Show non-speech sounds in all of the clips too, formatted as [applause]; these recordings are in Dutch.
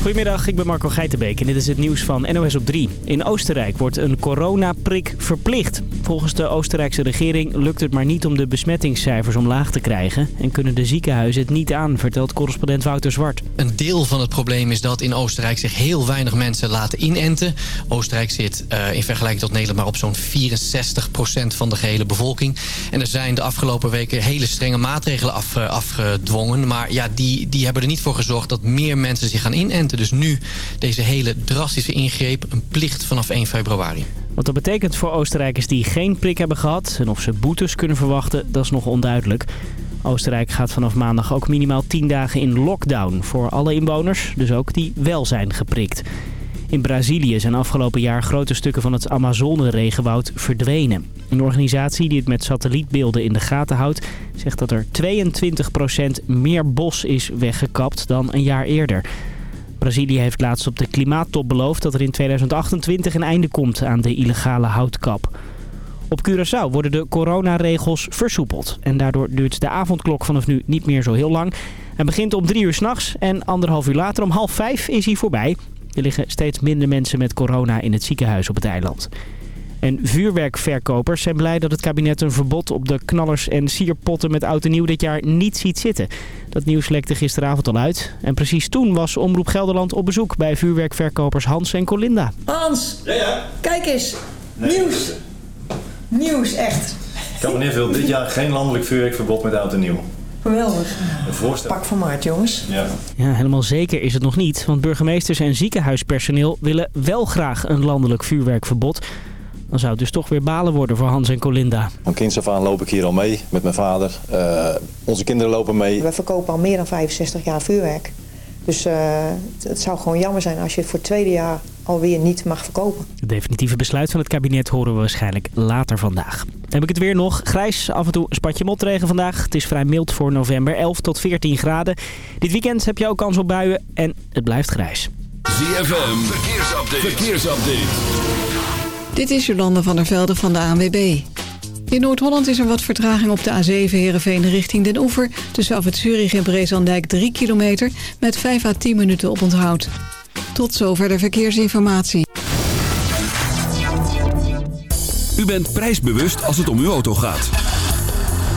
Goedemiddag, ik ben Marco Geitenbeek en dit is het nieuws van NOS op 3. In Oostenrijk wordt een coronaprik verplicht. Volgens de Oostenrijkse regering lukt het maar niet om de besmettingscijfers omlaag te krijgen... en kunnen de ziekenhuizen het niet aan, vertelt correspondent Wouter Zwart. Een deel van het probleem is dat in Oostenrijk zich heel weinig mensen laten inenten. Oostenrijk zit uh, in vergelijking tot Nederland maar op zo'n 64% van de gehele bevolking. En er zijn de afgelopen weken hele strenge maatregelen af, uh, afgedwongen. Maar ja, die, die hebben er niet voor gezorgd dat meer mensen zich gaan inenten. Dus nu deze hele drastische ingreep, een plicht vanaf 1 februari. Wat dat betekent voor Oostenrijkers die geen prik hebben gehad... en of ze boetes kunnen verwachten, dat is nog onduidelijk. Oostenrijk gaat vanaf maandag ook minimaal 10 dagen in lockdown... voor alle inwoners, dus ook die wel zijn geprikt. In Brazilië zijn afgelopen jaar grote stukken van het Amazone-regenwoud verdwenen. Een organisatie die het met satellietbeelden in de gaten houdt... zegt dat er 22% meer bos is weggekapt dan een jaar eerder. Brazilië heeft laatst op de klimaattop beloofd dat er in 2028 een einde komt aan de illegale houtkap. Op Curaçao worden de coronaregels versoepeld. En daardoor duurt de avondklok vanaf nu niet meer zo heel lang. Hij begint om drie uur s'nachts en anderhalf uur later om half vijf is hij voorbij. Er liggen steeds minder mensen met corona in het ziekenhuis op het eiland. En vuurwerkverkopers zijn blij dat het kabinet een verbod op de knallers en sierpotten met oud en nieuw dit jaar niet ziet zitten. Dat nieuws lekte gisteravond al uit. En precies toen was Omroep Gelderland op bezoek bij vuurwerkverkopers Hans en Colinda. Hans, ja, ja. kijk eens. Nieuws. Nieuws, echt. Kabinet wil dit jaar geen landelijk vuurwerkverbod met oud en nieuw. Geweldig. Pak van maart, jongens. Ja. ja, helemaal zeker is het nog niet. Want burgemeesters en ziekenhuispersoneel willen wel graag een landelijk vuurwerkverbod. Dan zou het dus toch weer balen worden voor Hans en Colinda. Van kinds af aan loop ik hier al mee met mijn vader. Uh, onze kinderen lopen mee. We verkopen al meer dan 65 jaar vuurwerk. Dus uh, het zou gewoon jammer zijn als je het voor het tweede jaar alweer niet mag verkopen. Het definitieve besluit van het kabinet horen we waarschijnlijk later vandaag. Dan heb ik het weer nog. Grijs, af en toe een spatje motregen vandaag. Het is vrij mild voor november, 11 tot 14 graden. Dit weekend heb je ook kans op buien en het blijft grijs. ZFM, verkeersupdate. verkeersupdate. Dit is Jolande van der Velde van de ANWB. In Noord-Holland is er wat vertraging op de A7 Heerenveen richting Den Oever... tussen af het Zurich en Brezandijk 3 kilometer met 5 à 10 minuten op onthoud. Tot zover de verkeersinformatie. U bent prijsbewust als het om uw auto gaat.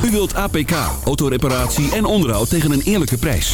U wilt APK, autoreparatie en onderhoud tegen een eerlijke prijs.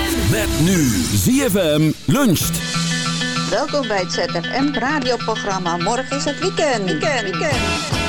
Met nu ZFM luncht. Welkom bij het ZFM radioprogramma. Morgen is het weekend. Weekend, weekend.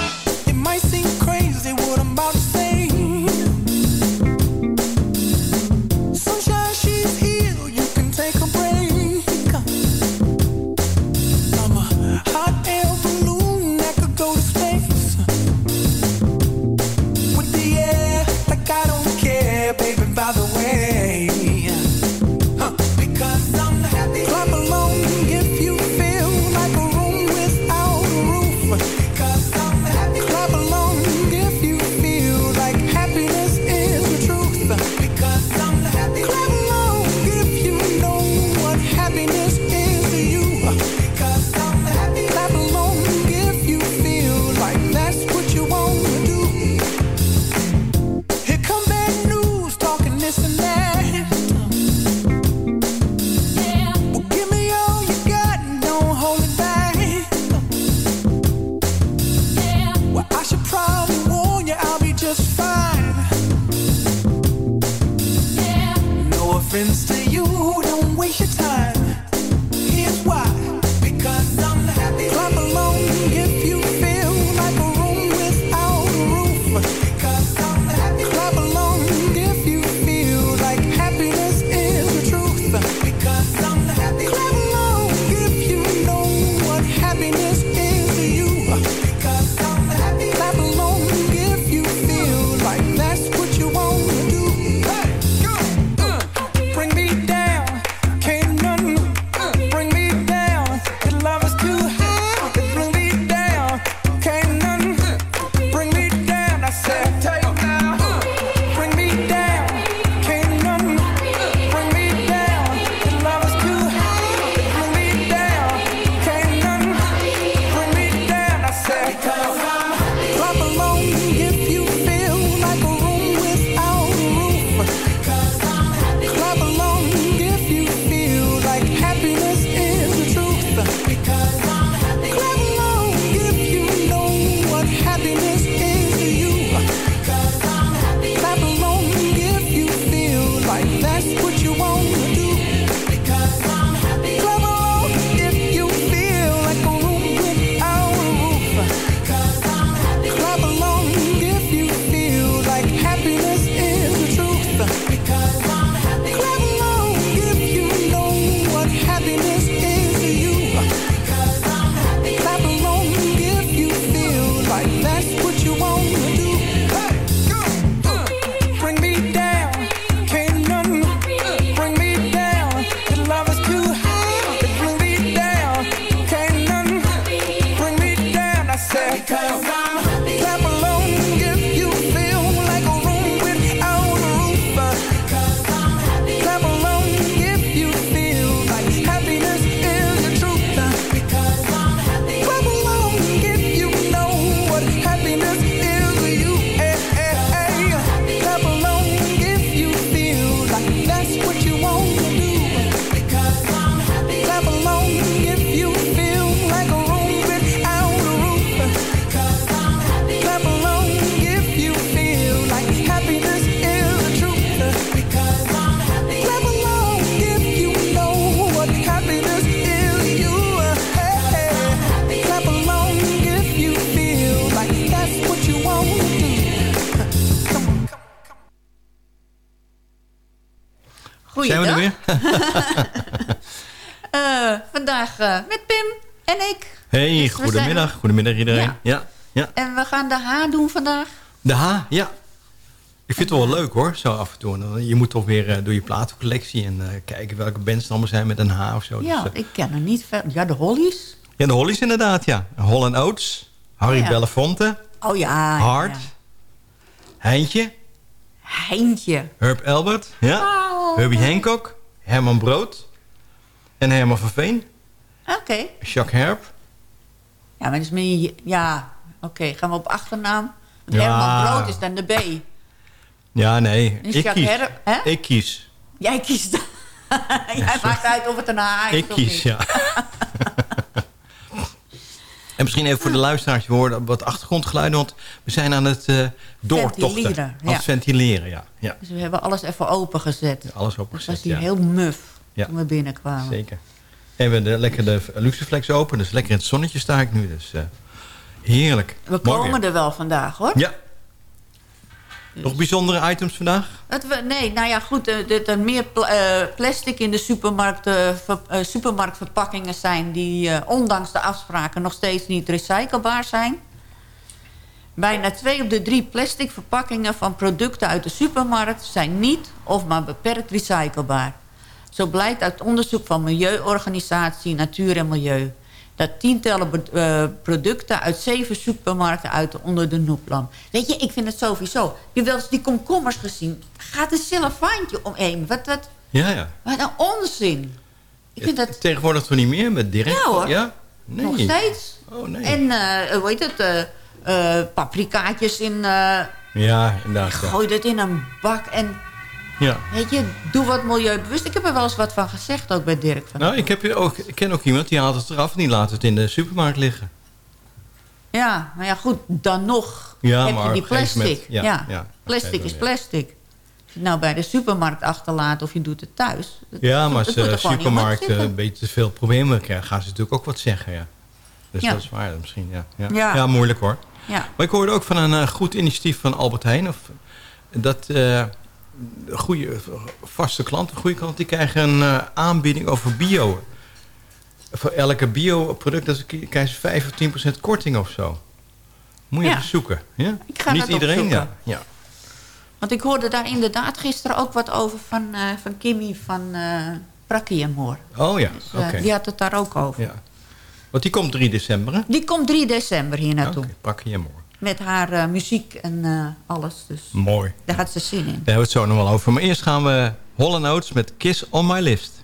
Hey, goedemiddag. zijn- Goedemiddag iedereen. Ja. Ja. Ja. En we gaan de H doen vandaag. De H, ja. Ik vind het wel leuk hoor, zo af en toe. Dan- Je moet toch weer eh, door je platencollectie en eh, kijken welke bands er allemaal zijn met een H of zo. ja, Dus, eh, ik ken er niet veel. Ja, de Hollies. ja, de Hollies inderdaad, ja. Holland Oates, Harry Oh, ja. Belafonte, Oh ja. Hart, ja. Heintje, Heintje. Herb Albert, ja. Oh. Herbie Hancock, Herman Brood en Herman van Veen, Oké. Jacques Herb. Ja, maar dat is meer... Ja, oké. Gaan we op achternaam? Ja. Herman Brood is dan de B. Ja, nee, Dus ik kies. Ik kies. Jij kiest... [laughs] Jij maakt uit of het een H is Ik of kies, niet. ja. [laughs] en misschien even voor de luisteraars. Horen wat achtergrondgeluiden. Want we zijn aan het eh doortochten. Ventileren, Aan ja. het ventileren, ja. ja. Dus we hebben alles even opengezet. Alles Dus opgezet, was ja. heel muf Ja. toen we binnenkwamen. Zeker. En we hebben de, lekker de Luxeflex open. Dus lekker in het zonnetje sta ik nu. Dus eh, heerlijk. We komen er wel vandaag, hoor. Ja. Nog bijzondere items vandaag? Het, nee, nou ja, goed. eh, Dat er meer pla- eh, plastic in de supermarkt, eh, ver- eh, supermarktverpakkingen zijn... die eh, ondanks de afspraken nog steeds niet recyclebaar zijn. Bijna twee op de drie plastic verpakkingen van producten uit de supermarkt... zijn niet of maar beperkt recyclebaar. Zo blijkt uit onderzoek van Milieuorganisatie Natuur en Milieu... dat tientallen eh, producten uit zeven supermarkten uit onder de noeplam. Weet je, ik vind het sowieso... Heb je wel eens die komkommers gezien? Gaat een cellofaantje omheen. Wat, wat, Ja, ja. wat een onzin. Ik vind dat Tegenwoordig toch niet meer met direct? Ja, hoor. Ja? Nee. nog steeds. Oh, nee. En, eh, hoe heet het... eh, paprikaatjes in... Ja, inderdaad. Gooi dat in een bak en... ja. Weet je, doe wat milieubewust. Ik heb er wel eens wat van gezegd, ook bij Dirk. Van. Nou, ik, heb ook, ik ken ook iemand die haalt het eraf en die laat het in de supermarkt liggen. Ja, maar ja, goed, dan nog Ja, heb maar je die plastic. ja, ja, ja, plastic is plastic. Als je het nou bij de supermarkt achterlaat of je doet het thuis. Ja, maar als de er supermarkt een beetje te veel problemen krijgen, gaan ze natuurlijk ook wat zeggen, ja. Dus Ja. dat is waar misschien, ja. Ja, Ja. ja. moeilijk hoor. Ja. Maar ik hoorde ook van een eh, goed initiatief van Albert Heijn. Of, dat eh, goede, vaste klanten, goede klanten, die krijgen een eh, aanbieding over bio. Voor elke bioproduct krijgen ze 5 of 10 procent korting of zo. Moet je Ja. zoeken. Ja? Ik ga Niet iedereen, opzoeken. ja. ja. Want ik hoorde daar inderdaad gisteren ook wat over van, eh, van Kimmy van Moor. Oh ja, Dus, oké. Die had het daar ook over. Ja. Want die komt 3 december, hè? Die komt 3 december hier naartoe. Je mooi. Met haar eh, muziek en eh, alles. Dus Mooi. daar gaat ze zin in. Daar hebben we het zo nog wel over. Maar eerst gaan we Holland met Kiss on My List.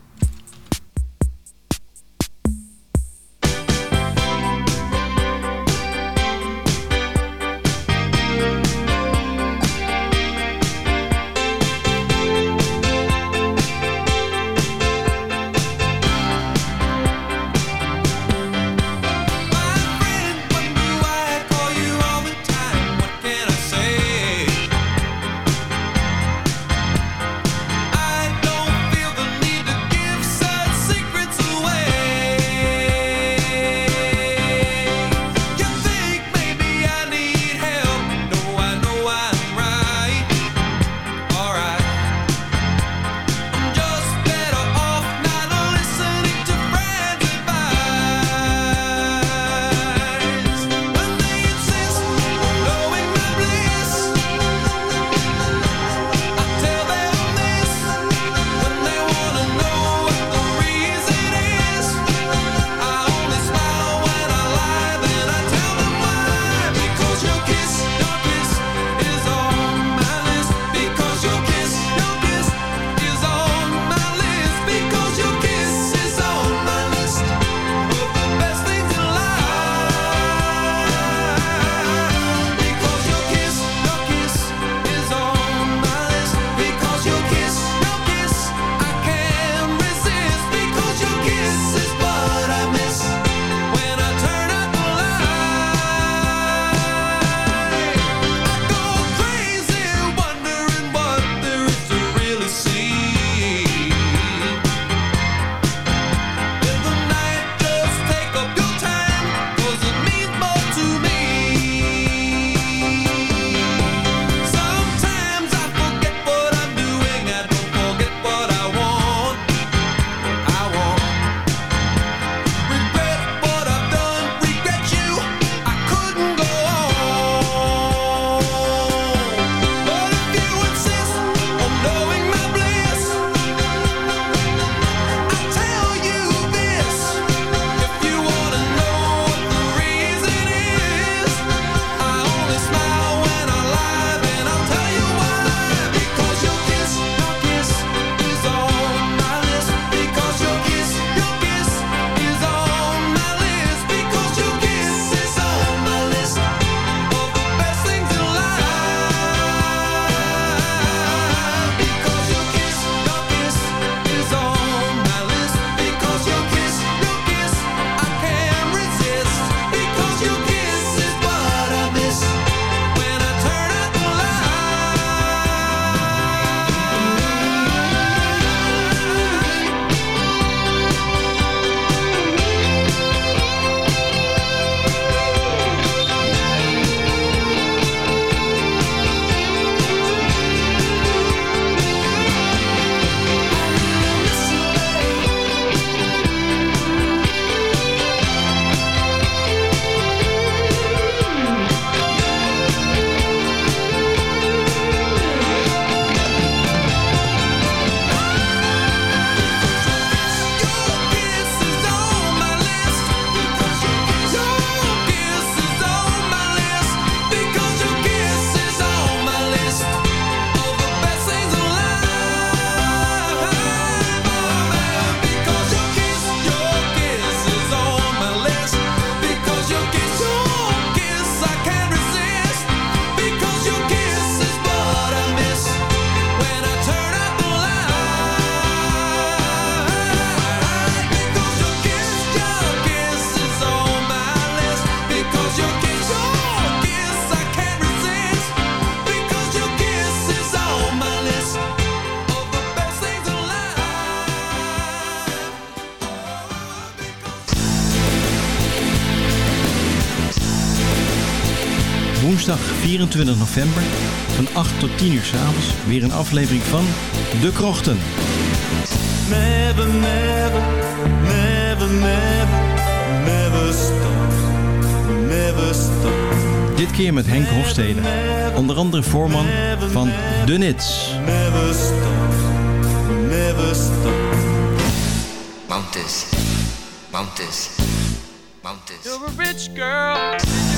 20 november van 8 tot 10 uur s'avonds weer een aflevering van De Krochten. Dit keer met Henk Hofstede, onder andere voorman van De Nits. Never stop, never stop. Mountains, mountains. You're a rich girl.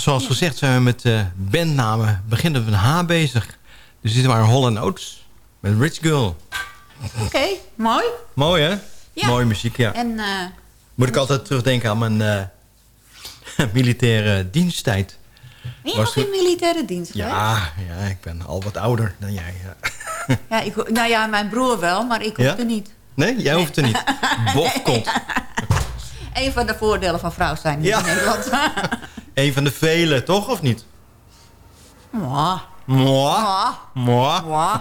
Zoals gezegd zijn we met eh bandnamen beginnen we een H bezig. Dus dit waren Holland Oates met Rich Girl. Oké, mooi. Mooi hè? Ja. Mooie muziek, ja. En eh, Moet ik altijd terugdenken aan mijn eh, [laughs] militaire diensttijd. ben je Was nog in militaire dienst? Ja, ja, ik ben al wat ouder dan jij. Ja. [laughs] Ja, ik, nou ja, mijn broer wel, maar ik Ja? hoefde niet. Nee, jij hoeft er niet. Bof komt. [laughs] Een van de voordelen van vrouw zijn in Nederland. Een van de vele, toch? Of niet? Mwah. Moi. Mwah. Moi. Mwah.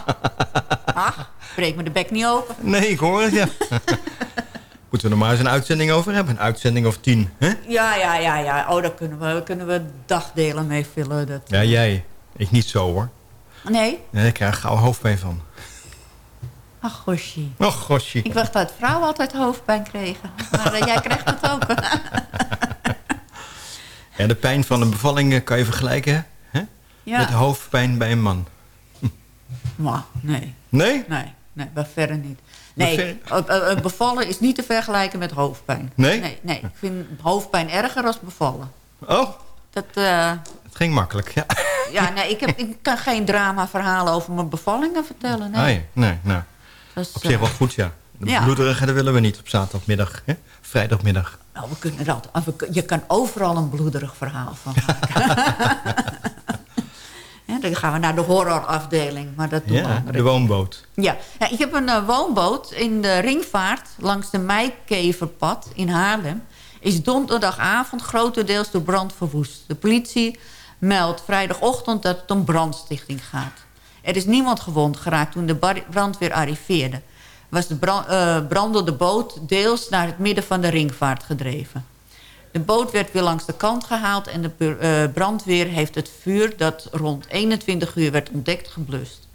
Ach, breek me de bek niet open. Nee, ik hoor het, ja. [laughs] Moeten we er maar eens een uitzending over hebben. Een uitzending of tien, hè? Ja, ja, ja, ja. Oh, daar kunnen we, kunnen we dagdelen mee vullen. Dat... Ja, jij. Ik niet zo, hoor. Nee? Nee, ik krijg gauw hoofdpijn van. Ach, goshie. Och, gosje. Ik dacht dat vrouwen altijd hoofdpijn kregen. Maar eh, jij krijgt het ook. [laughs] Ja, de pijn van een bevalling eh, kan je vergelijken hè? Ja. met hoofdpijn bij een man. [laughs] Maar, nee. Nee? Nee, nee, bij verre niet. Nee, eh, eh, bevallen is niet te vergelijken met hoofdpijn. Nee? Nee, nee. ik vind hoofdpijn erger dan bevallen. Oh, Dat, eh, het ging makkelijk. Ja. [laughs] ja, nee, ik, heb, ik kan geen drama-verhalen over mijn bevallingen vertellen. Nee. Nee, nee, nou. Dat is, Op zich eh, wel goed, ja. Ja. bloederige, dat willen we niet op zaterdagmiddag. Hè? Vrijdagmiddag. nou, we kunnen we kun- je kan overal een bloederig verhaal van [laughs] maken. [laughs] Ja, dan gaan we naar de horrorafdeling, maar dat doen we andere de woonboot. Ja. ja, ik heb een eh, woonboot in de ringvaart langs de Meikeverpad in Haarlem. Is donderdagavond grotendeels door brand verwoest. De politie meldt vrijdagochtend dat het om brandstichting gaat. Er is niemand gewond geraakt toen de brandweer arriveerde. Was de eh, brandende boot deels naar het midden van de ringvaart gedreven. De boot werd weer langs de kant gehaald en de eh, brandweer heeft het vuur dat rond 21 uur werd ontdekt geblust.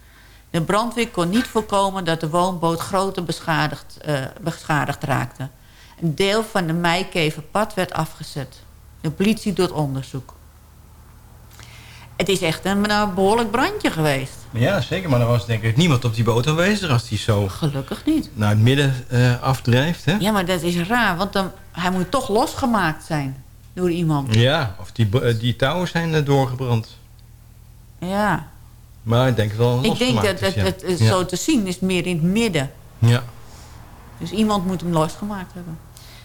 De brandweer kon niet voorkomen dat de woonboot groter beschadigd, eh, beschadigd raakte. Een deel van de Meikeverpad werd afgezet. De politie doet onderzoek. Het is echt een eh, behoorlijk brandje geweest. Ja, zeker. Maar er was denk ik niemand op die boot aanwezig als die zo Gelukkig niet. naar het midden eh, afdrijft. Hè? Ja, maar dat is raar, want dan, hij moet toch losgemaakt zijn door iemand. Ja, of die, eh, die touwen zijn eh, doorgebrand. Ja. Maar ik denk wel Ik denk dat is, het, ja. het, het Ja. zo te zien is meer in het midden. Ja. Dus iemand moet hem losgemaakt hebben.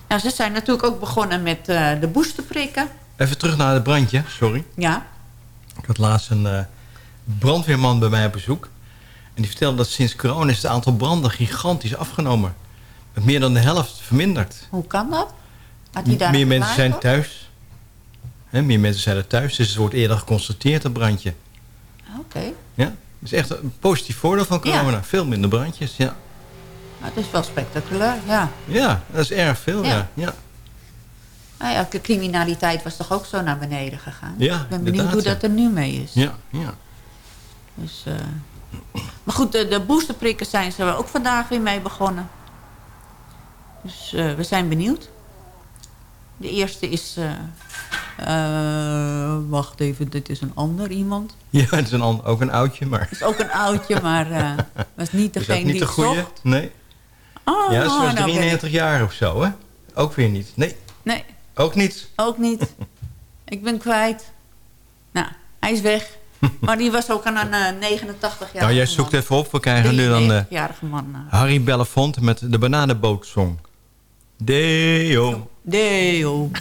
Nou, ze zijn natuurlijk ook begonnen met eh, de boosterprikken. Even terug naar het brandje, sorry. Ja. Ik had laatst een eh, brandweerman bij mij op bezoek. En die vertelde dat sinds corona is het aantal branden gigantisch afgenomen. Met meer dan de helft verminderd. Hoe kan dat? Had hij daar meer mensen zijn thuis. Hè, meer mensen zijn er thuis, dus het wordt eerder geconstateerd, dat brandje. voor? Oké. Ja? Dat is echt een positief voordeel van corona. Ja. Veel minder brandjes, ja. Het is wel spectaculair, ja. Ja, dat is erg veel, Ja. ja. ja. Nou ja, de criminaliteit was toch ook zo naar beneden gegaan? Ja, Ik ben benieuwd hoe dat er nu mee is. Ja, ja. Dus, eh, maar goed, de, de boosterprikken zijn ze ook vandaag weer mee begonnen. Dus eh, we zijn benieuwd. De eerste is... eh, wacht even, dit is een ander iemand. Ja, het is een, ook een oudje, maar... Het is ook een oudje, maar [laughs] was niet degene niet die zocht. Nee. Oh, ja, ze was nou ben ik- 93 jaar of zo, hè? Ook weer niet. Nee, Nee, ook niet. ook niet. [laughs] ik ben kwijt. Nou, hij is weg. maar die was ook aan een eh, 89 jaar. Nou, jij zoekt even op. We krijgen nu dan eh, 93-jarige man. eh. Harry Belafonte met de Bananenbootsong. Deo. Deo.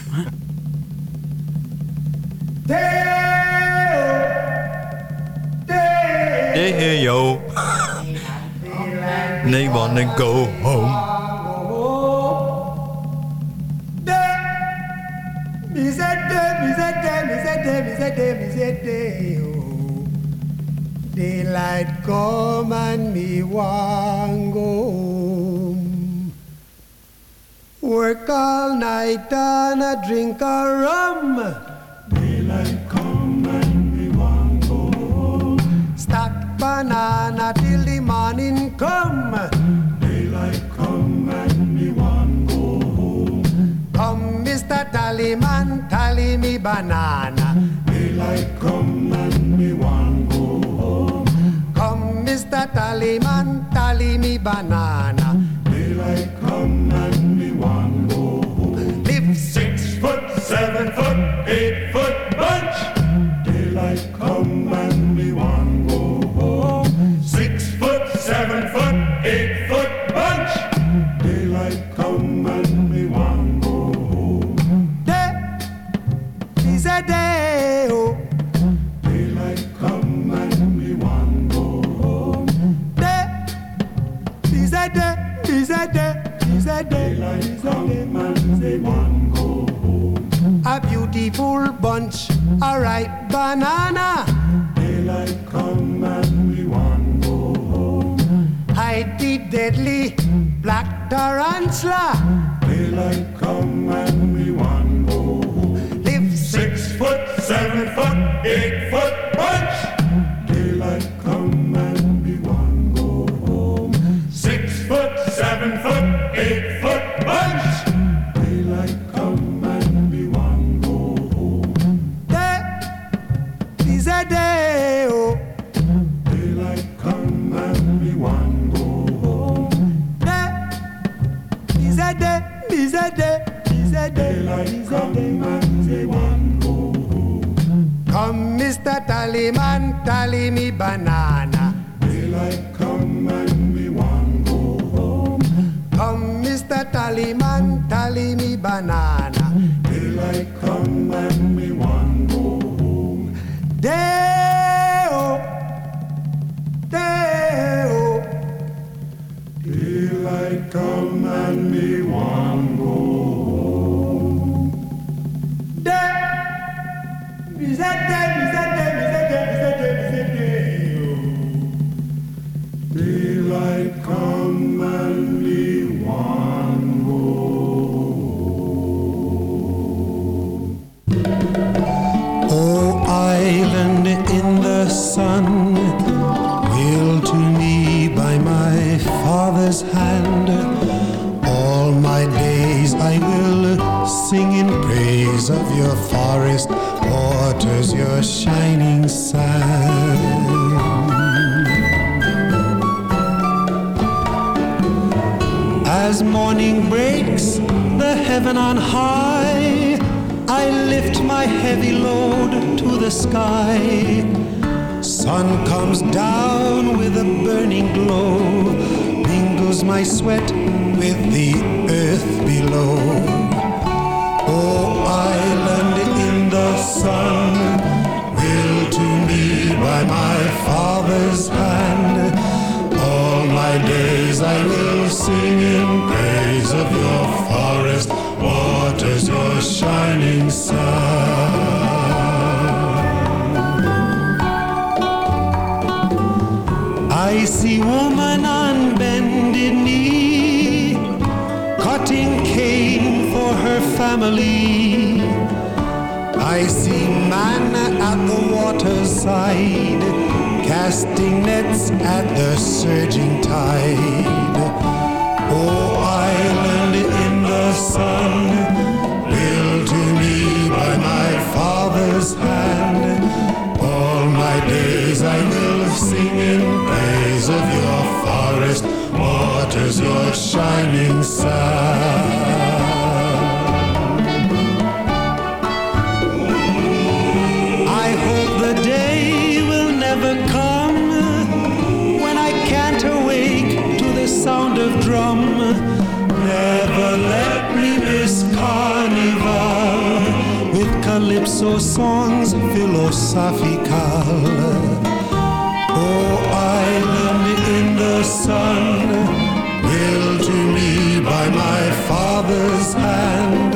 Deo. They wanna go home. Say day, me say day, oh. Daylight come and me want go home. Work all night and a drink a rum. Daylight come and me want go home. Stack banana till the morning come. Mr. Tallyman, tally me banana. Daylight come and me want go home. Come, Mr. Tallyman, tally me banana. Daylight come and me want go home. Live six foot, seven foot, eight foot bunch. My sweat with the family. I see man at the waterside, casting nets at the surging tide. Oh, island in the sun, Never let me miss carnival with calypso songs philosophical. Oh, island in the sun, built to me by my father's hand.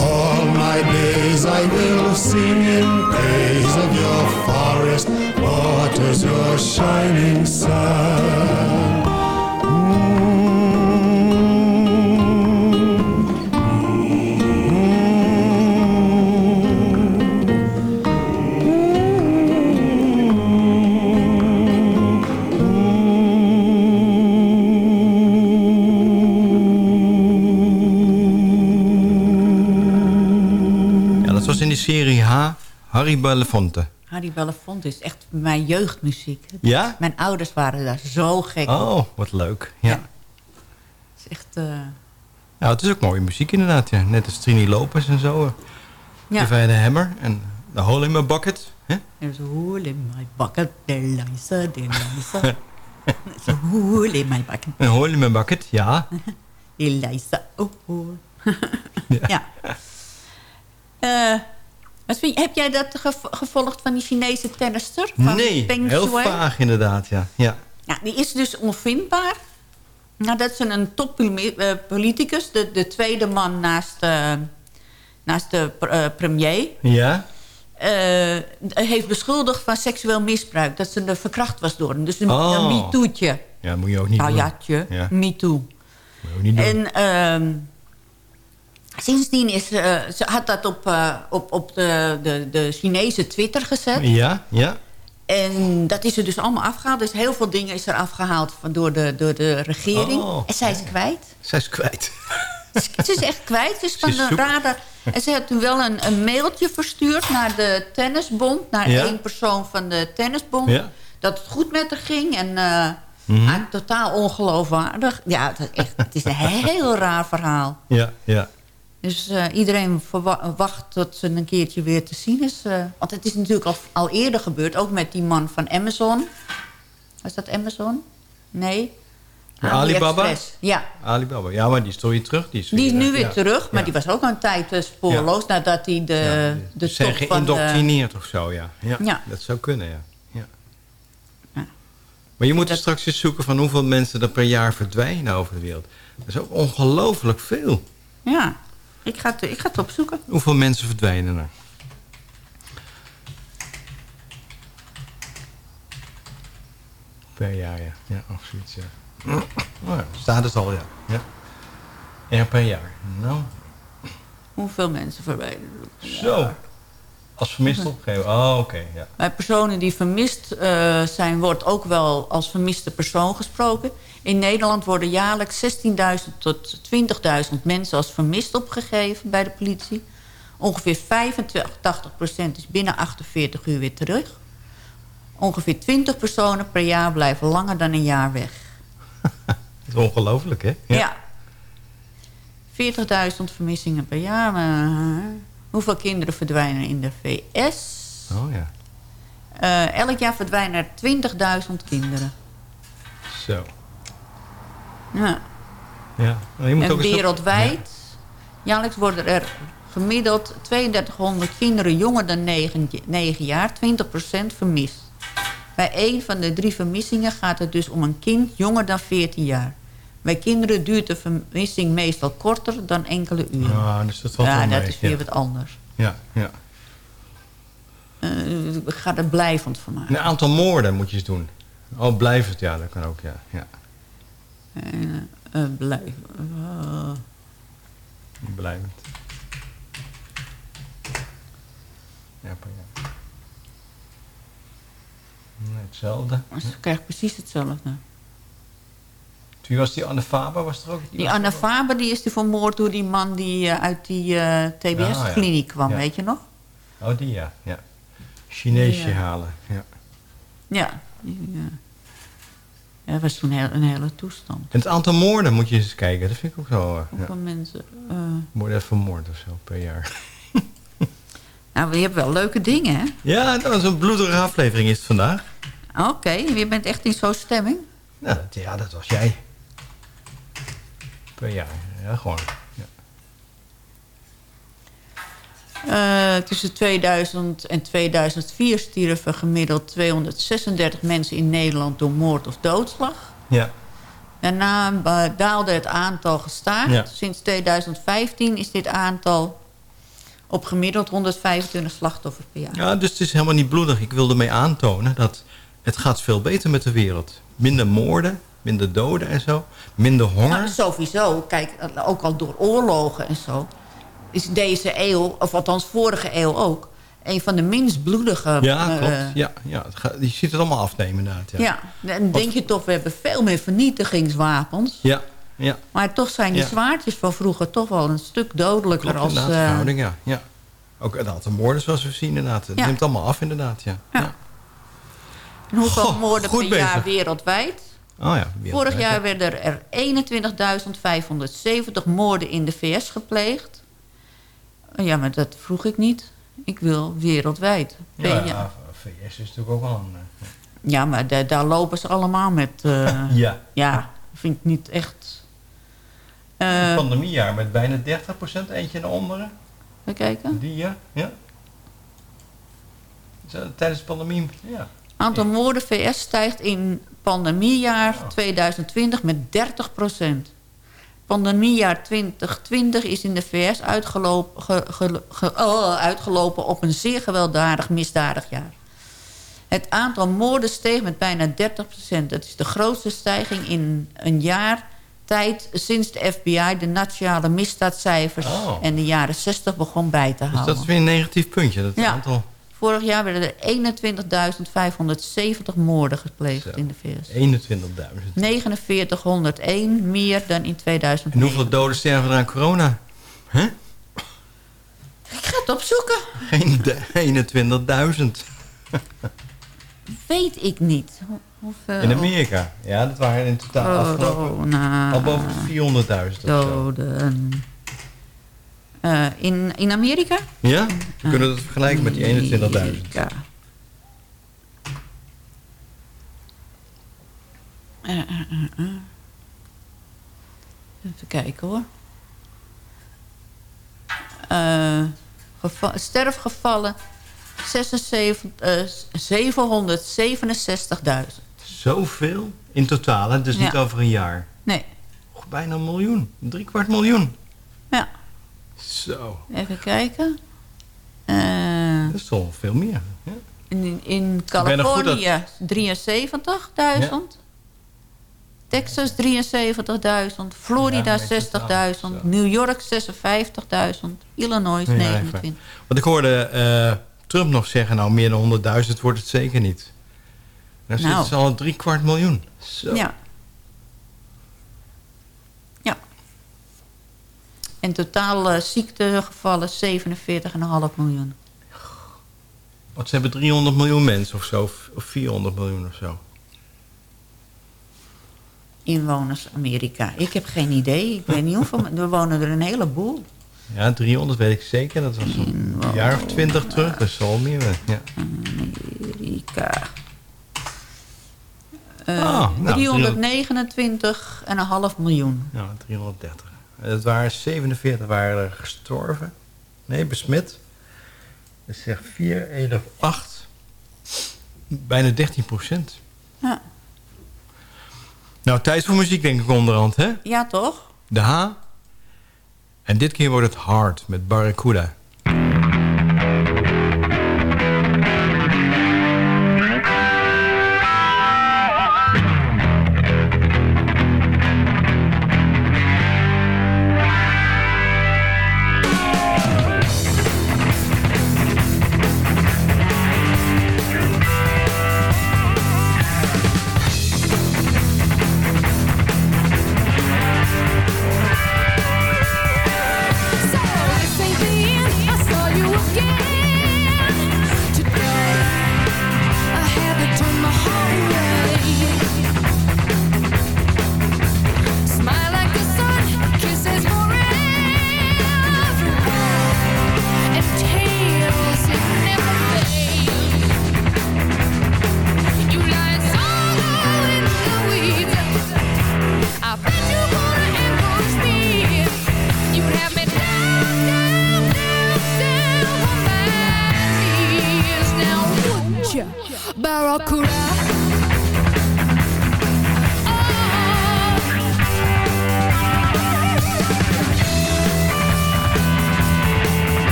All my days I will sing in praise of your forest waters, your shining sun. Harry Belafonte. Harry Belafonte is echt mijn jeugdmuziek. Ja? Mijn ouders waren daar zo gek op. Oh, wat leuk. Ja. Het is echt... eh, Nou, het is ook mooie muziek inderdaad. Ja. Net als Trini Lopez en zo. eh. Ja. I the Hammer en The Hole in My Bucket. Hè? There's a hole in my bucket, Eliza. There's a hole in my bucket. Een Hole in My Bucket, ja. [laughs] Eliza, oh, oh. [laughs] ja. Eh, wat vind je, heb jij dat gev- gevolgd van die Chinese tennister? Van Nee, Peng heel vaag inderdaad, ja. ja. Ja, die is dus onvindbaar. Nadat ze een toppoliticus, de, de tweede man naast, eh, naast de eh, premier... Ja? eh, heeft beschuldigd van seksueel misbruik. Dat ze er verkracht was door hem. Dus een, Oh. een MeToo'tje. Ja, moet je ook niet Nou doen. ja, tje, Ja. MeToo. Moet je ook niet doen. En ehm, sindsdien is, eh, ze had dat op, eh, op, op de, de, de Chinese Twitter gezet. Ja, ja. En dat is er dus allemaal afgehaald. Dus heel veel dingen is er afgehaald van, door, de, door de regering. Oh. en zij is kwijt. Zij is kwijt. Ze is echt kwijt. Is van de radar. En ze heeft toen wel een, een mailtje verstuurd naar de tennisbond. Naar Ja. één persoon van de tennisbond. Ja. Dat het goed met haar ging. En Mhm. ah, totaal ongeloofwaardig. Ja, het, is echt, het is een heel raar verhaal. Ja, ja. Dus eh, iedereen verwa- wacht tot ze een keertje weer te zien is. eh. want het is natuurlijk al, al eerder gebeurd. Ook met die man van Amazon. Was dat Amazon? Nee. Ja, Alibaba? Ja, Alibaba. Ja, maar die is toch weer terug. Die is, die is weer, nu weer ja. terug. Maar Ja. die was ook een tijd eh, spoorloos. Nadat hij de, de zijn top van de... geïndoctrineerd of zo, ja. ja. Dat zou kunnen, ja. Maar je moet straks eens zoeken van hoeveel mensen er per jaar verdwijnen over de wereld. Dat is ook ongelooflijk veel. Ja, ik ga, het, ik ga het opzoeken. Hoeveel mensen verdwijnen er? Per jaar, ja. Ja, of zoiets, ja. Oh ja, staat het al, ja. ja. Ja, per jaar. Nou, Hoeveel mensen verdwijnen. zo. Als vermist opgegeven. Oh, oké, ja. Bij personen die vermist eh, zijn, wordt ook wel als vermiste persoon gesproken. In Nederland worden jaarlijks 16.000 tot 20.000 mensen als vermist opgegeven bij de politie. Ongeveer 85% is binnen 48 uur weer terug. Ongeveer 20 personen per jaar blijven langer dan een jaar weg. [laughs] Dat is ongelooflijk, hè? Ja. 40.000 vermissingen per jaar. maar, hoeveel kinderen verdwijnen in de VS? Oh ja. Eh, elk jaar verdwijnen er 20.000 kinderen. Zo. Ja. Ja. Je moet en ook wereldwijd, jaarlijks worden er gemiddeld 3200 kinderen jonger dan 9, 9 jaar, 20% vermist. Bij één van de drie vermissingen gaat het dus om een kind jonger dan 14 jaar. Bij kinderen duurt de vermissing meestal korter dan enkele uren. Ah, dus dat ja, dat mee. is weer ja. wat anders. Ja, ja. Eh, ik ga er blijvend van maken. Een aantal moorden moet je eens doen. Oh, blijvend, ja, dat kan ook, ja. ja. En, eh, blijf, eh, Blijvend. Ja. Nee, hetzelfde. ze krijgen precies hetzelfde. Wie was die Anne Faber? Was er ook? Die er ook? Faber die is die vermoord door die man die eh, uit die TBS-kliniek kwam, Ja. weet je nog? Oh, die ja. ja. Chineesje Ja. halen. Ja. Ja. die, ja, dat was toen een hele toestand. En het aantal moorden moet je eens kijken. Dat vind ik ook zo. eh, Hoeveel ja. mensen... eh, Worden vermoord of zo per jaar. [laughs] nou, je hebt wel leuke dingen, hè? Ja, was een bloedige aflevering is het vandaag. Oké, je bent echt in zo'n stemming. Nou, dat, ja, dat was jij. Per jaar. Ja, gewoon. Ja. Eh, tussen 2000 en 2004 stierven gemiddeld 236 mensen in Nederland door moord of doodslag. Ja. Daarna eh, daalde het aantal gestaag. Ja. Sinds 2015 is dit aantal op gemiddeld 125 slachtoffers per jaar. ja, dus het is helemaal niet bloedig. Ik wilde mee aantonen dat het gaat veel beter met de wereld. Minder moorden, minder doden en zo. Minder honger. Nou, sowieso, kijk, ook al door oorlogen en zo... is deze eeuw, of althans vorige eeuw ook... een van de minst bloedige... ja, eh, klopt. Ja, ja, je ziet het allemaal afnemen inderdaad. Ja. ja. dan denk je toch, we hebben veel meer vernietigingswapens. Ja, ja. Maar toch zijn die Ja. zwaardjes van vroeger toch wel een stuk dodelijker Klopt, als... verhouding, ja. ja. Ook het aantal moorden zoals we zien inderdaad. Het Ja. neemt allemaal af inderdaad, ja. Ja. en hoeveel Goh, moorden per jaar wereldwijd? Oh ja. wereldwijd, Vorig jaar ja. werden er 21.570 moorden in de VS gepleegd. Ja, maar dat vroeg ik niet. Ik wil wereldwijd. Ja, VS is natuurlijk ook wel een... eh, Ja, maar da- daar lopen ze allemaal met... eh, [laughs] Ja. Ja, vind ik niet echt... Een Eh pandemiejaar met bijna 30% eentje naar onderen. even kijken. Die ja, ja. Tijdens de pandemie, ja. Aantal moorden VS stijgt in pandemiejaar 2020 met 30 Pandemiejaar 2020 is in de VS uitgelopen, ge- ge- ge- oh, uitgelopen op een zeer gewelddadig misdadig jaar. Het aantal moorden steeg met bijna 30% Dat is de grootste stijging in een jaar tijd sinds de FBI de nationale misdaadcijfers Oh. en de jaren 60 begon bij te Dus houden. dat is weer een negatief puntje. Dat Ja. aantal Vorig jaar werden er 21.570 moorden gepleegd Zo. in de VS. 21.000. 4901 meer dan in En 2009. hoeveel doden sterven er aan corona? Huh? Ik ga het opzoeken. Geen de- 21.000. Weet ik niet. Hoeveel In Amerika. Ja, dat waren in totaal afgelopen... corona Al boven de 400.000 of zo. doden. Eh, in, in Amerika? Ja? We kunnen dat vergelijken met die 21.000. Amerika. Eh, eh, eh. Even kijken hoor. Geva- sterfgevallen 76, eh, 767.000. Zoveel in totaal, hè? dus niet Ja. over een jaar. Nee, bijna een miljoen. Drie kwart miljoen. ja. Zo, Even kijken. Eh, dat is toch veel meer. Ja. in, in Californië 73.000. Texas 73.000. Florida Ja, weet je het nou, 60.000. zo. New York 56.000. Illinois Ja, 29. even. Want ik hoorde eh, Trump nog zeggen, nou meer dan 100.000 wordt het zeker niet. Nou, Nou. zitten ze al een drie kwart miljoen. Zo. Ja. En totaal eh, ziektegevallen 47,5 miljoen. Want ze hebben 300 miljoen mensen of zo. Of of 400 miljoen of zo. Inwoners Amerika. Ik heb geen idee. Ik weet niet hoeveel. Er wonen er een heleboel. Ja, 300 weet ik zeker. Dat was een jaar of 20 terug. Dat zal meer. Ja. Amerika. Eh Ah, nou, 329,5 miljoen. Ja, 330. Het waren 47 waren er gestorven. Nee, besmet. Dat zegt 4, 1 of 8. Bijna 13 procent. Ja. Nou, tijd voor muziek denk ik onderhand, hè? ja, toch? De H. En dit keer wordt het hard met Barracuda.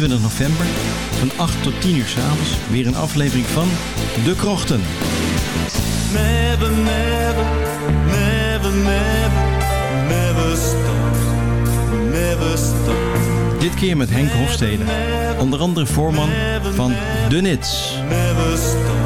24 november van 8 tot 10 uur s'avonds weer een aflevering van De Krochten. Never, never, never stop. Dit keer met Henk Hofstede, onder andere voorman van De Nits. Never stop.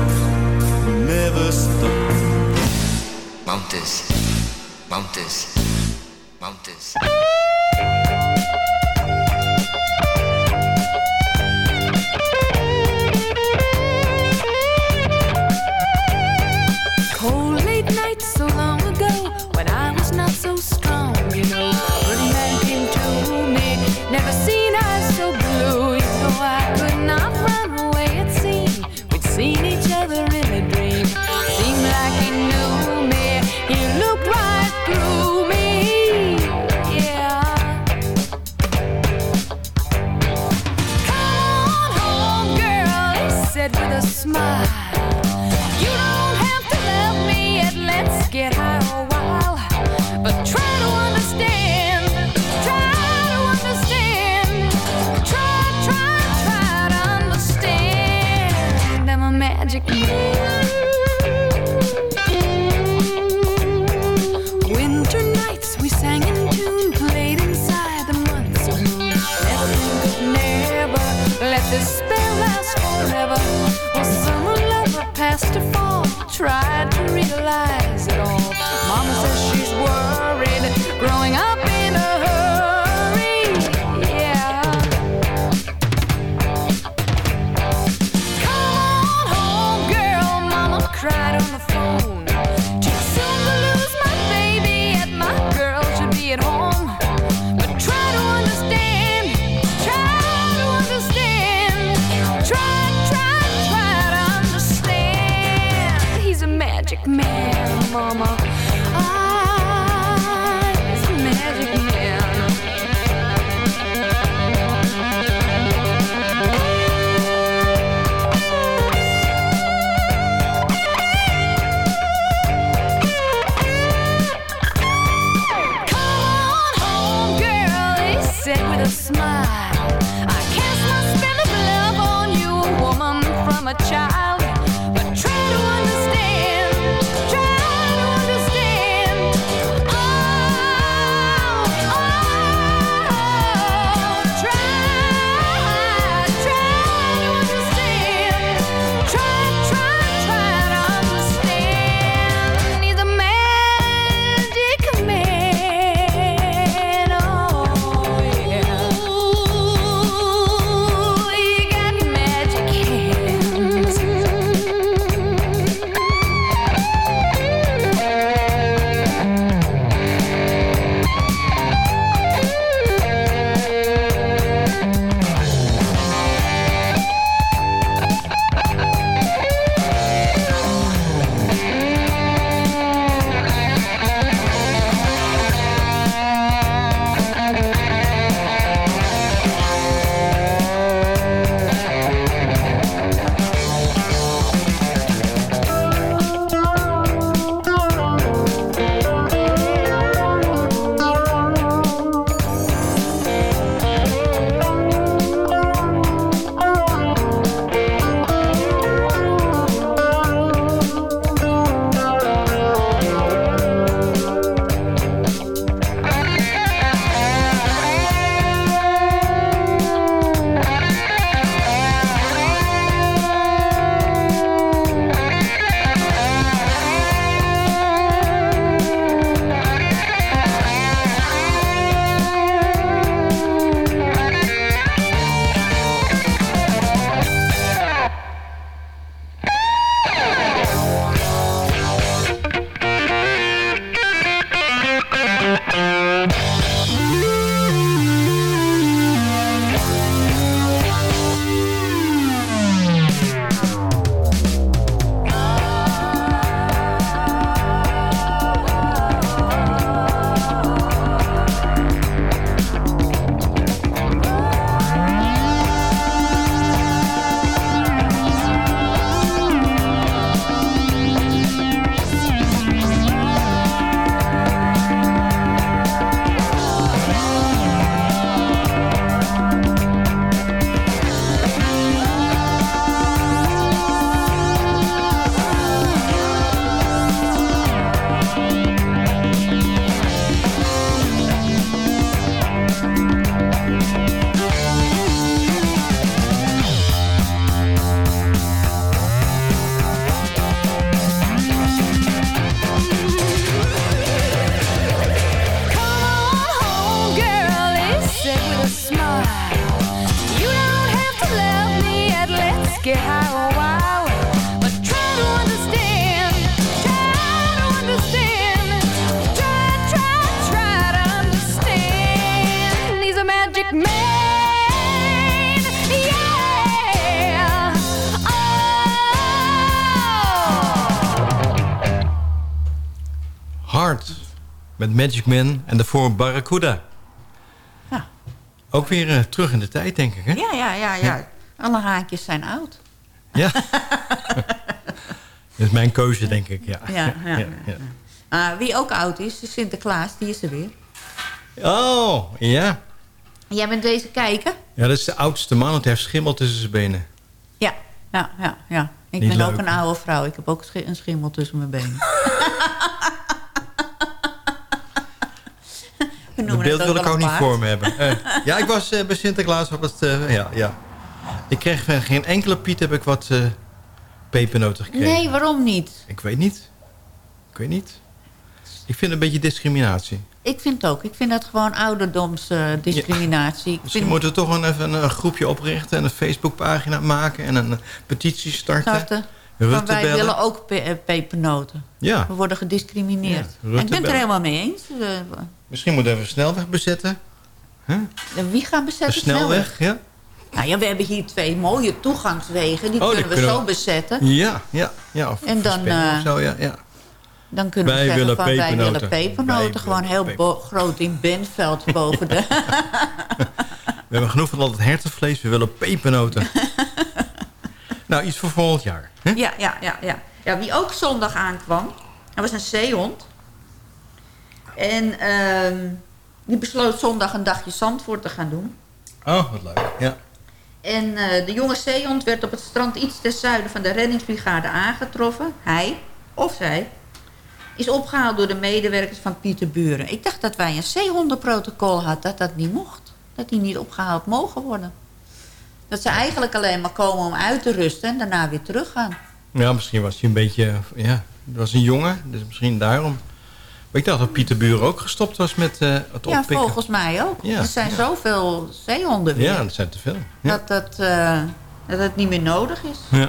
this spell lasts forever. Well, someone lover past to fall tried to realize. Met Magic Man en daarvoor Barracuda. Ja. Ook weer eh, terug in de tijd, denk ik, hè? Ja, ja, ja, ja. Alle haakjes zijn oud. Ja. [laughs] Dat is mijn keuze, denk ik, ja. Ja, ja, [laughs] Ah, wie ook oud is, is Sinterklaas. Die is er weer. Oh, ja. Jij bent deze kijken? Ja, dat is de oudste man, want hij heeft schimmel tussen zijn benen. Ja, ja, ja. ja. Ik Niet ben leuk, ook een oude vrouw. Ik heb ook een schimmel tussen mijn benen. [laughs] We Dat beeld wil ik ook niet voor me hebben. [laughs] Eh, ja, ik was eh, bij Sinterklaas op het... eh, ja, ja. Ik kreeg van geen enkele Piet heb ik wat pepernoten gekregen. Nee, waarom niet? Ik weet niet. Ik weet niet. Ik vind het een beetje discriminatie. Ik vind het ook. Ik vind dat gewoon ouderdomsdiscriminatie. Ik Misschien moeten we toch een, even een, een groepje oprichten... en een Facebookpagina maken en een petitie starten. starten. Maar wij bellen. willen ook pe- eh, pepernoten. Ja. We worden gediscrimineerd. Ja, ik ben het er helemaal mee eens. Eh, Misschien moeten we even snelweg bezetten. wie gaat bezetten? De snelweg, ja? Nou ja, we hebben hier twee mooie toegangswegen. Die Oh, die kunnen we kunnen zo we- bezetten. Ja, ja. ja of En dan, eh, zo, ja, ja. Dan kunnen Wij we zeggen willen van wij pepernoten. willen pepernoten. Wij gewoon heel groot in Benveld [laughs] boven de... We hebben genoeg van al het hertenvlees. We willen pepernoten. [laughs] nou, iets voor volgend jaar. Ja, ja, ja, ja. ja, wie ook zondag aankwam, dat was een zeehond. En ehm, die besloot zondag een dagje Zandvoort te gaan doen. Oh, wat leuk. Ja. En eh, de jonge zeehond werd op het strand iets ten zuiden van de reddingsbrigade aangetroffen. Hij, of zij, is opgehaald door de medewerkers van Pieter Buren. Ik dacht dat wij een zeehondenprotocol hadden, dat dat niet mocht. Dat die niet opgehaald mogen worden. Dat ze eigenlijk alleen maar komen om uit te rusten en daarna weer teruggaan. ja, misschien was hij een beetje... Ja, het was een jongen, dus misschien daarom. Maar ik dacht dat Pieter Buren ook gestopt was met eh, het Ja, oppikken. volgens mij ook. Ja, er zijn ja. zoveel zeehonden weer. Ja, dat zijn te veel. Ja. Dat, dat, eh, dat het niet meer nodig is. Ja.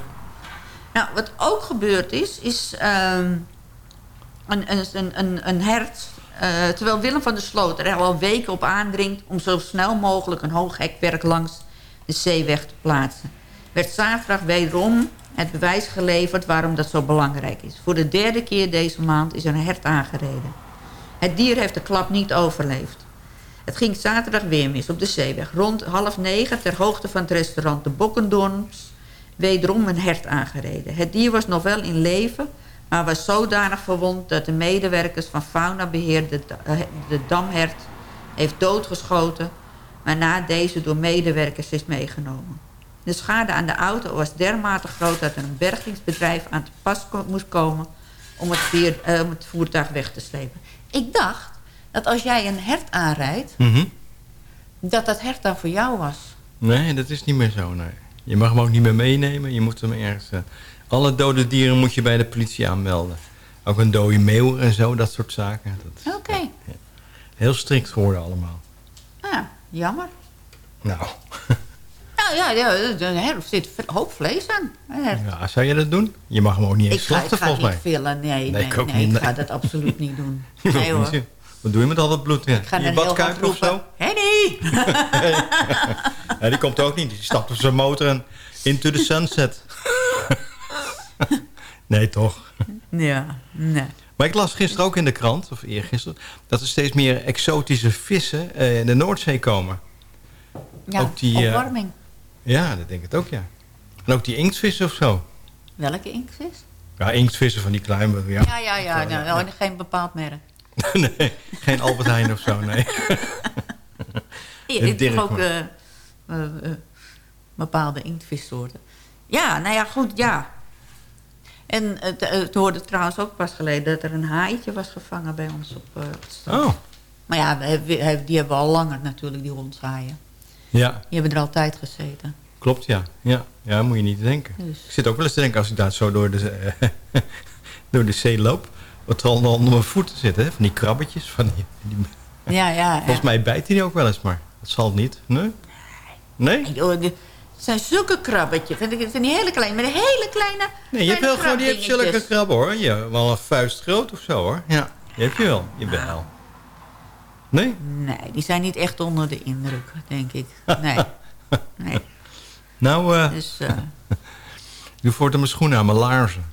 Nou, wat ook gebeurd is, is ehm, een, een, een, een, hert... eh, terwijl Willem van der Sloot er al weken op aandringt... om zo snel mogelijk een hoog hekwerk langs zeeweg te plaatsen... werd zaterdag wederom het bewijs geleverd waarom dat zo belangrijk is. Voor de derde keer deze maand is er een hert aangereden. Het dier heeft de klap niet overleefd. Het ging zaterdag weer mis op de zeeweg. Rond half negen ter hoogte van het restaurant De Bokkendorps... wederom een hert aangereden. Het dier was nog wel in leven... maar was zodanig verwond dat de medewerkers van faunabeheer... de, eh, de damhert heeft doodgeschoten... waarna deze door medewerkers is meegenomen. De schade aan de auto was dermate groot... dat er een bergingsbedrijf aan te pas moest komen... om het, vier- eh, om het voertuig weg te slepen. Ik dacht dat als jij een hert aanrijdt... Mhm. dat dat hert dan voor jou was. Nee, dat is niet meer zo, nee. Je mag hem ook niet meer meenemen. Je moet hem ergens... eh, alle dode dieren moet je bij de politie aanmelden. Ook een dode meeuw en zo, dat soort zaken. Oké, heel strikt geworden allemaal. Jammer. Nou, [laughs] Nou ja, ja er zit een hoop vlees aan. ja, zou je dat doen? Je mag hem ook niet Ik eens ga, ik slachten, ga volgens niet mij. villen, nee, nee, Nee, nee, ik ik ga nee. dat absoluut niet doen. [laughs] Nee hoor. Wat doe je met al dat bloed? Ja? Ik ga je badkuip of zo? Henny! [laughs] Ja, die komt ook niet. Die stapt op zijn motor en into the sunset. nee, toch? Ja, nee. Maar ik las gisteren ook in de krant, of eergisteren... dat er steeds meer exotische vissen eh, in de Noordzee komen. Ja, Ook die, eh, opwarming. Ja, dat denk ik ook, ja. En ook die inktvissen of zo. Welke inktvis? Ja, inktvissen van die kleine... Ja, Ja, ja, ja. nou, geen bepaald merk. [laughs] nee, geen Albert Heijn of zo, nee. Hebt toch Dirk, ook eh, bepaalde inktvissoorten. Ja, nou ja, goed, ja. En het, het hoorde trouwens ook pas geleden... dat er een haaitje was gevangen bij ons op het strand. Oh, Maar ja, we die hebben we al langer natuurlijk, die hondshaaien. ja, Die hebben er altijd gezeten. klopt, ja. Ja, ja moet je niet denken. Dus. Ik zit ook wel eens te denken als ik daar zo door de, [laughs] door de zee loop... wat er al onder mijn voeten zit, hè? Van die krabbetjes. Van die, die- Ja, ja. volgens mij bijt hij die ook wel eens, maar dat zal niet. Nee? Nee? Zijn zulke krabbetjes. Vind ik, het zijn hele kleine, met een hele kleine Nee, je hebt wel gewoon die hebt zulke krabben hoor. Je, wel een vuist groot of zo hoor. Ja, die heb je wel. Je wel. Nee? Nee, die zijn niet echt onder de indruk, denk ik. Nee. [laughs] nee. Nou, eh Dus eh, [laughs] doe voortaan mijn schoenen aan, mijn laarzen.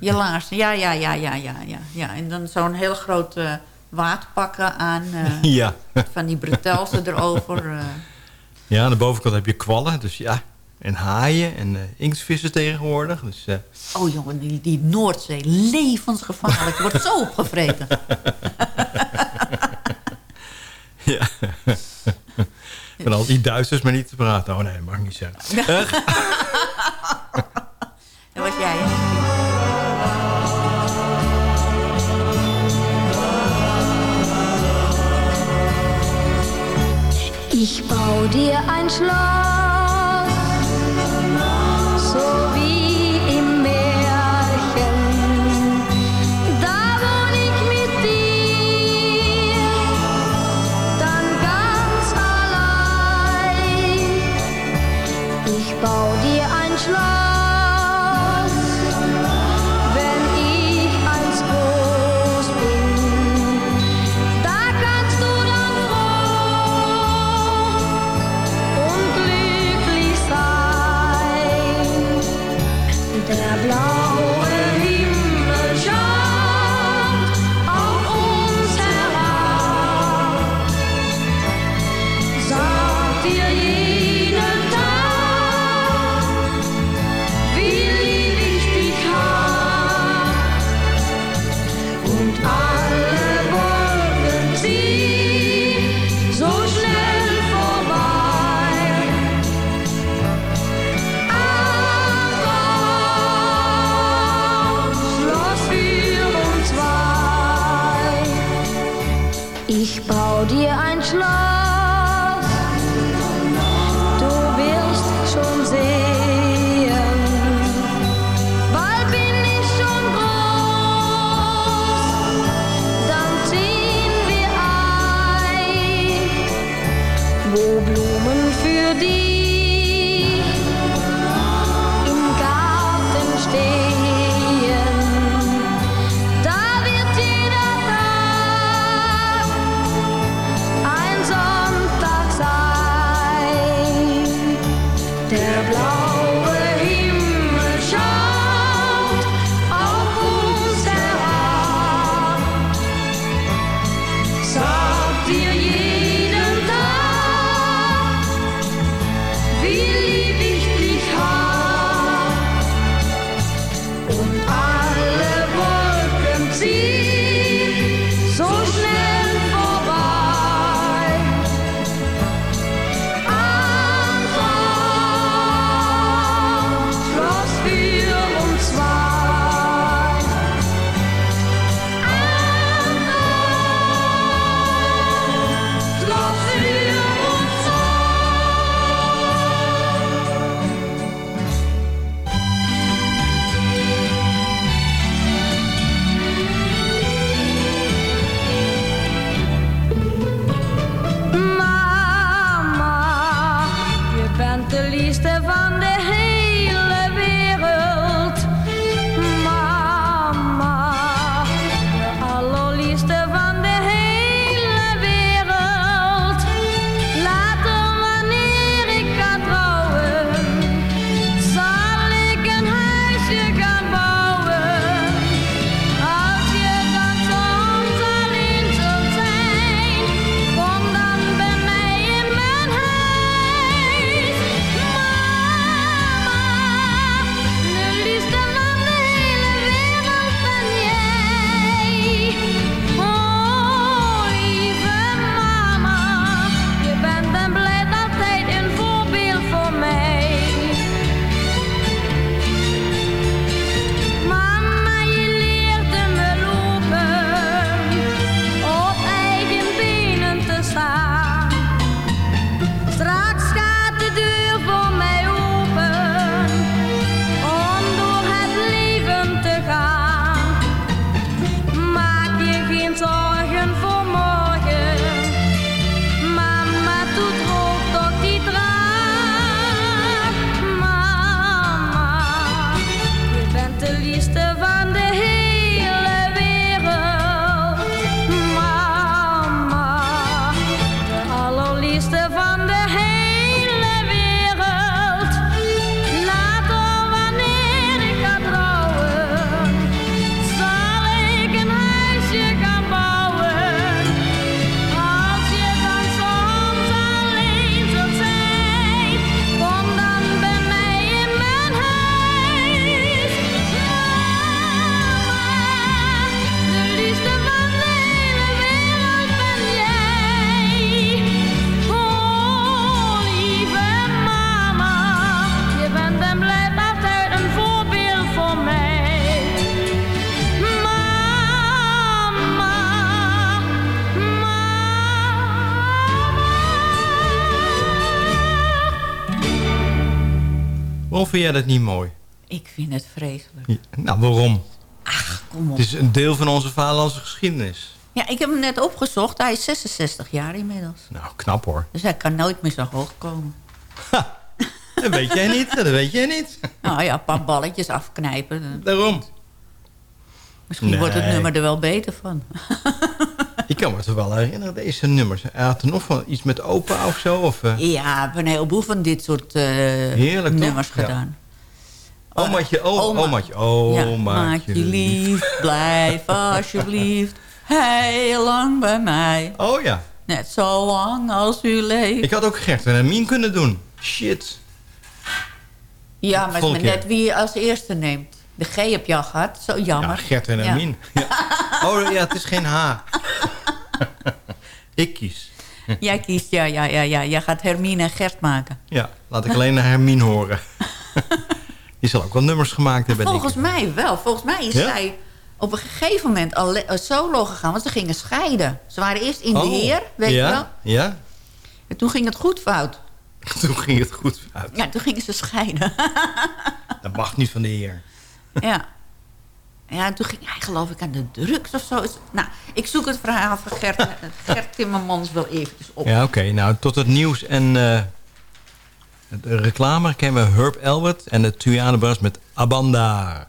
je laarzen, ja, ja, ja, ja, ja, ja. ja. En dan zo'n heel groot eh waterpakken aan. eh, [laughs] Ja. Van die bretelsen erover. Ja, aan de bovenkant heb je kwallen, dus ja. En haaien en eh inktvissen tegenwoordig. Dus, eh, Oh jongen, die, die Noordzee, levensgevaarlijk. Je wordt zo [laughs] opgevreten. ja. Van al die Duitsers maar niet te praten. Oh nee, mag niet zeggen. [laughs] [laughs] Dat was jij, hè? Ich bau dir ein Schloss, Of vind jij dat niet mooi? Ik vind het vreselijk. Ja, Nou, waarom? Kom op. Het is een deel van onze vaderlandse geschiedenis. Ja, ik heb hem net opgezocht. Hij is 66 jaar inmiddels. Nou, knap hoor. Dus hij kan nooit meer zo hoog komen. Dat weet jij niet, dat weet jij niet. Nou ja, een paar balletjes afknijpen. Daarom. Misschien wordt het nummer er wel beter van. Ik kan me toch wel herinneren, deze nummers. Hij had er nog van iets met opa of zo? Of, eh, Ja, we hebben een heleboel van dit soort eh, Heerlijk, toch? nummers Ja. gedaan. Omaatje, oh, Oma. omaatje, oh, ja, omaatje. maatje lief, blijf [laughs] alsjeblieft heel lang bij mij. Oh ja. Net zo lang als u leeft. Ik had ook Gert en Hermien kunnen doen. Shit. Ja, maar net wie je als eerste neemt. De G heb je al gehad, zo jammer. Ja, Gert en Ja. Hermien. [laughs] Ja. Oh ja, het is geen H. [laughs] Ik kies. Jij kiest, ja, ja, ja, ja. Jij gaat Hermine en Gert maken. Ja, laat ik alleen naar Hermien horen. [laughs] Die zal ook wel nummers gemaakt hebben, denk Volgens ik. mij wel. Volgens mij is Ja? zij op een gegeven moment al eh, solo gegaan. Want ze gingen scheiden. Ze waren eerst in de Oh, heer, weet ja? je wel. Ja, En toen ging het goed fout. [laughs] toen ging het goed uit. Ja, toen gingen ze scheiden. Dat mag niet van de heer. ja. Ja, en toen ging hij geloof ik aan de drugs of zo. Nou, ik zoek het verhaal van Gert, Gert Timmermans wel eventjes op. Ja, oké. Nou, tot het nieuws en eh, de reclame kennen we Herb Elbert en de Tuyane met Abanda.